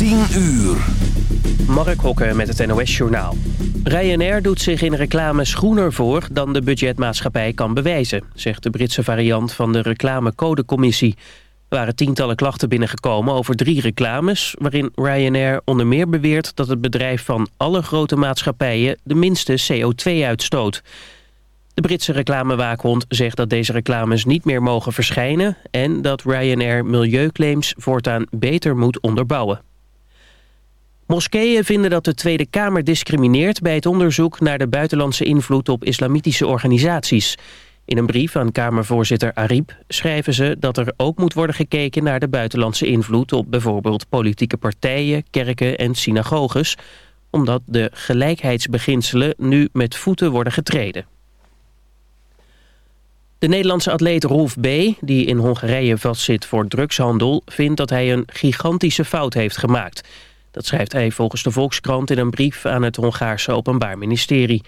10 uur. Mark Hokker met het NOS Journaal. Ryanair doet zich in reclame groener voor dan de budgetmaatschappij kan bewijzen... zegt de Britse variant van de reclamecodecommissie. Er waren tientallen klachten binnengekomen over drie reclames... waarin Ryanair onder meer beweert dat het bedrijf van alle grote maatschappijen... de minste CO2 uitstoot. De Britse reclamewaakhond zegt dat deze reclames niet meer mogen verschijnen... en dat Ryanair milieuclaims voortaan beter moet onderbouwen. Moskeeën vinden dat de Tweede Kamer discrimineert... bij het onderzoek naar de buitenlandse invloed op islamitische organisaties. In een brief aan Kamervoorzitter Ariep schrijven ze dat er ook moet worden gekeken... naar de buitenlandse invloed op bijvoorbeeld politieke partijen, kerken en synagoges... omdat de gelijkheidsbeginselen nu met voeten worden getreden. De Nederlandse atleet Rolf B., die in Hongarije vastzit voor drugshandel... vindt dat hij een gigantische fout heeft gemaakt. Dat schrijft hij volgens de Volkskrant in een brief aan het Hongaarse Openbaar Ministerie.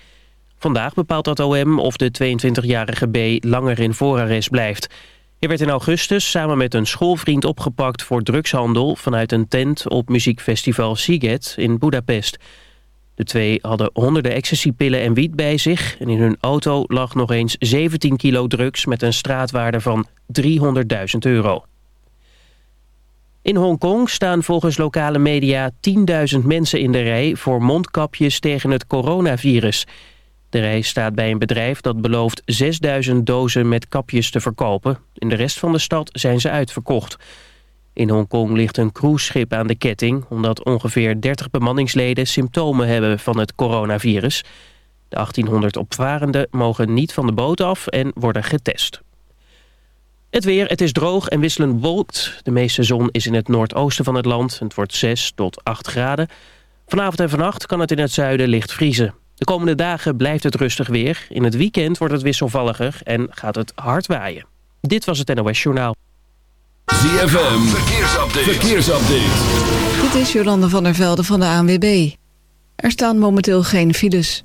Vandaag bepaalt dat OM of de 22-jarige B. langer in voorarrest blijft. Hij werd in augustus samen met een schoolvriend opgepakt voor drugshandel... vanuit een tent op muziekfestival Siget in Budapest... De twee hadden honderden ecstasypillen en wiet bij zich... en in hun auto lag nog eens 17 kilo drugs... met een straatwaarde van 300.000 euro. In Hongkong staan volgens lokale media 10.000 mensen in de rij... voor mondkapjes tegen het coronavirus. De rij staat bij een bedrijf dat belooft 6.000 dozen met kapjes te verkopen. In de rest van de stad zijn ze uitverkocht... In Hongkong ligt een cruiseschip aan de ketting... omdat ongeveer 30 bemanningsleden symptomen hebben van het coronavirus. De 1800 opvarenden mogen niet van de boot af en worden getest. Het weer, het is droog en wisselend bewolkt. De meeste zon is in het noordoosten van het land. Het wordt 6 tot 8 graden. Vanavond en vannacht kan het in het zuiden licht vriezen. De komende dagen blijft het rustig weer. In het weekend wordt het wisselvalliger en gaat het hard waaien. Dit was het NOS Journaal. ZFM, verkeersupdate. verkeersupdate. Dit is Jolande van der Velde van de ANWB. Er staan momenteel geen files.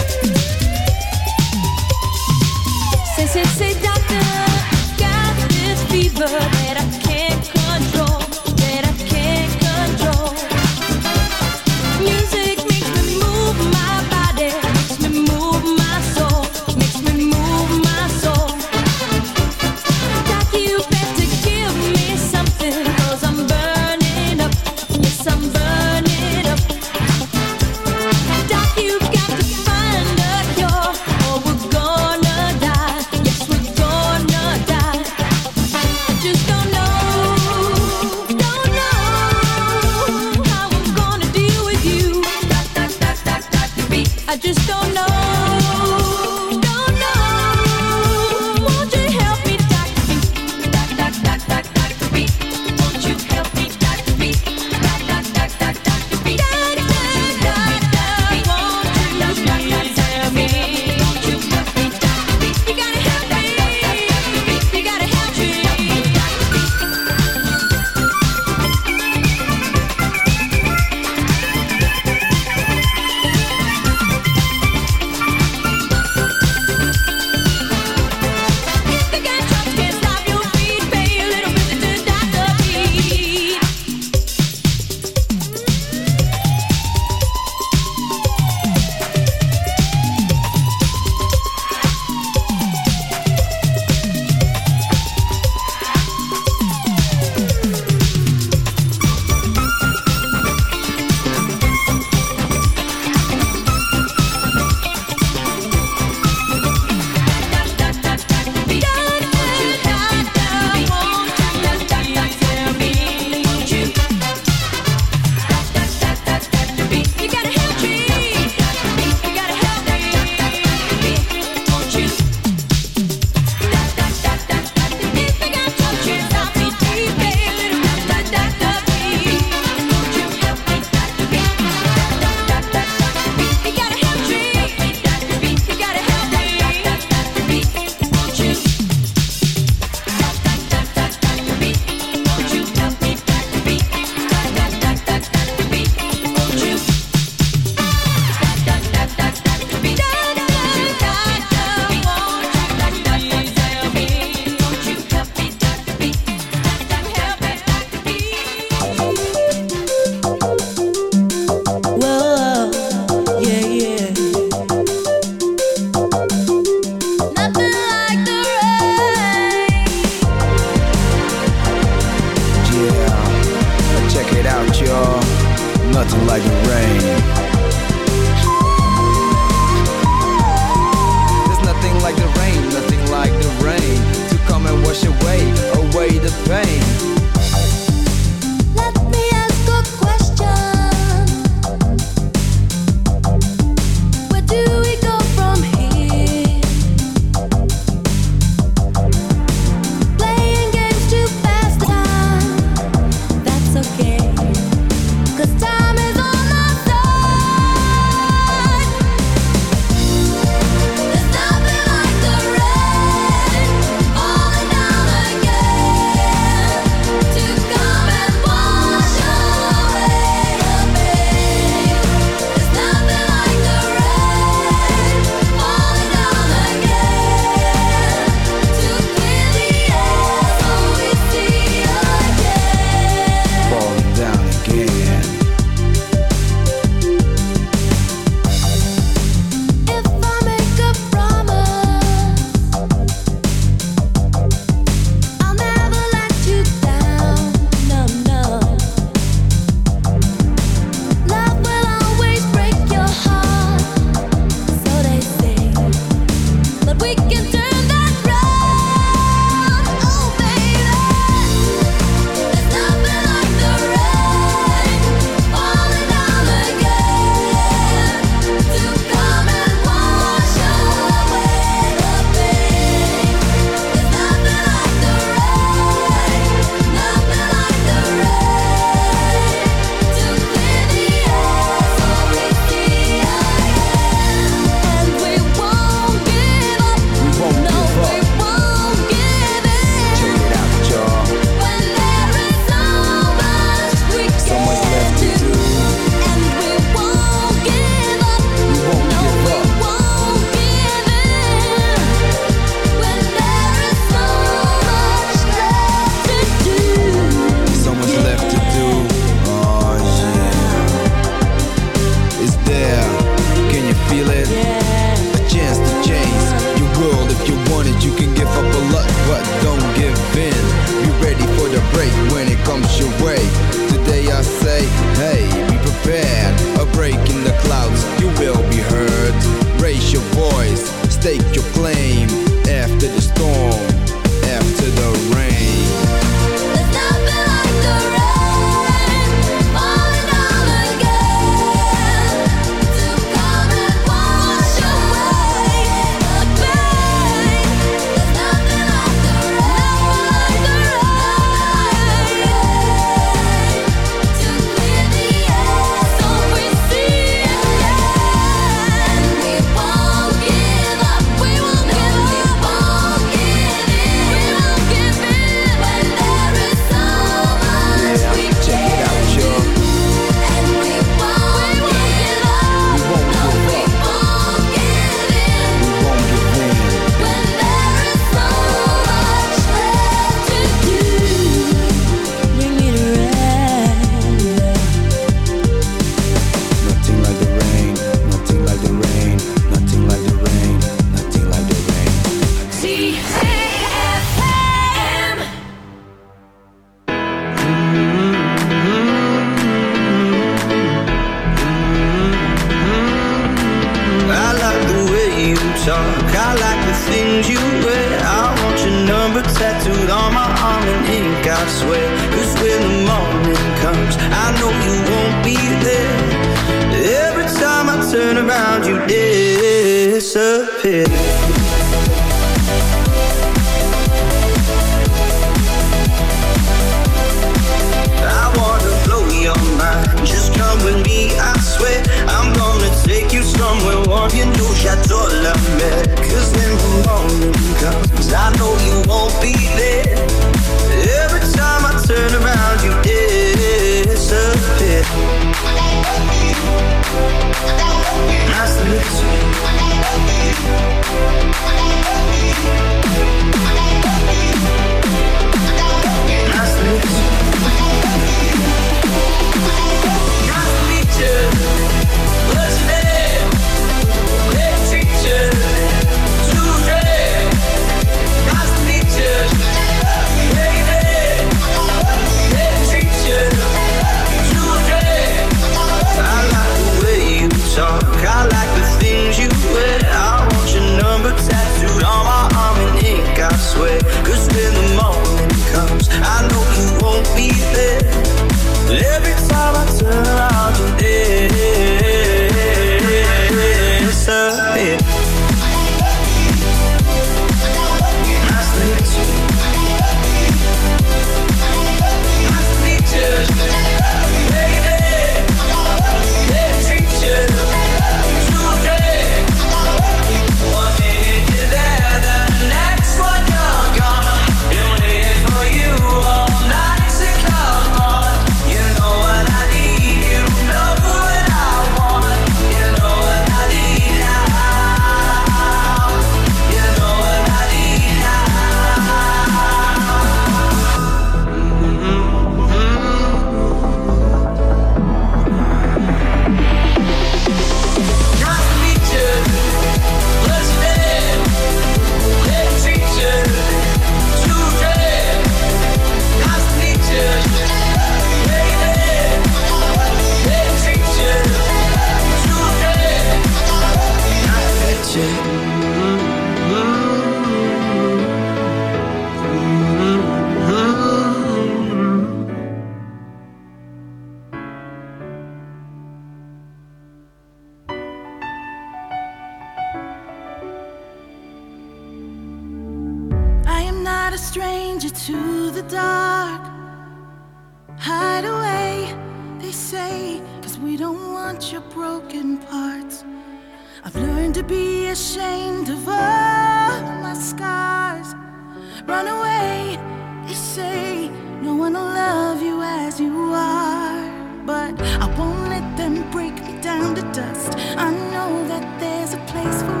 Dust. I know that there's a place for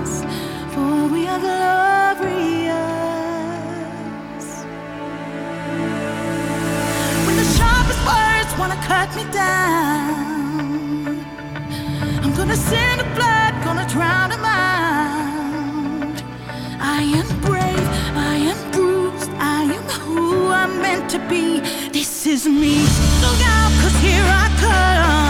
us, for we are glorious. When the sharpest words wanna cut me down, I'm gonna send a blood, gonna drown a mind. I am brave, I am bruised, I am who I'm meant to be. This is me. Look out, cause here I come.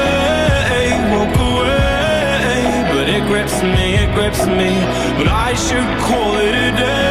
me, it grips me. But I should call it a day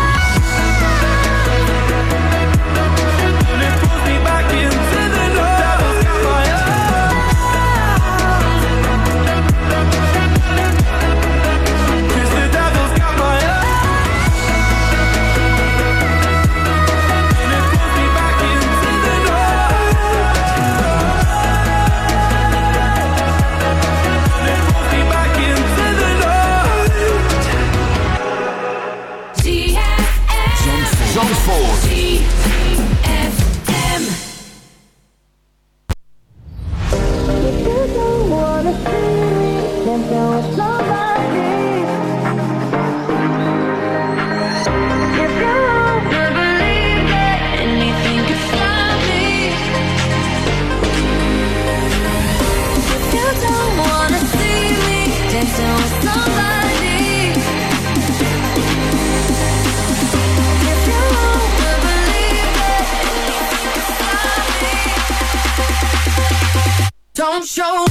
show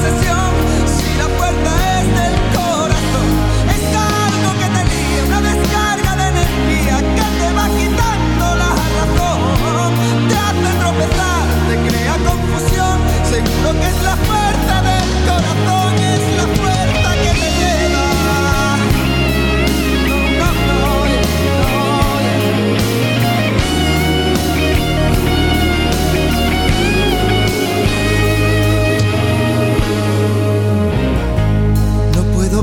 Si la puerta es del corazón, es algo que te niega. Una descarga de energía que te va quitando la razón. Te hace tropezar, te crea confusión. Seguro que es la fuerza.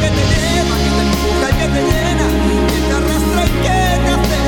que te lleva, que te empuja y que te llena, que te arrastra y que te hace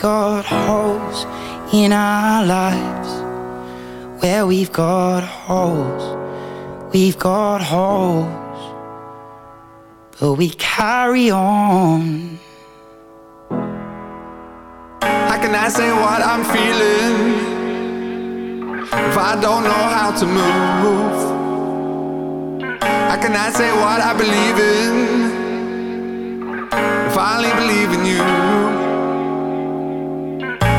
got holes in our lives. Where we've got holes, we've got holes. But we carry on. How can I say what I'm feeling if I don't know how to move? How can I say what I believe in if I only believe in you?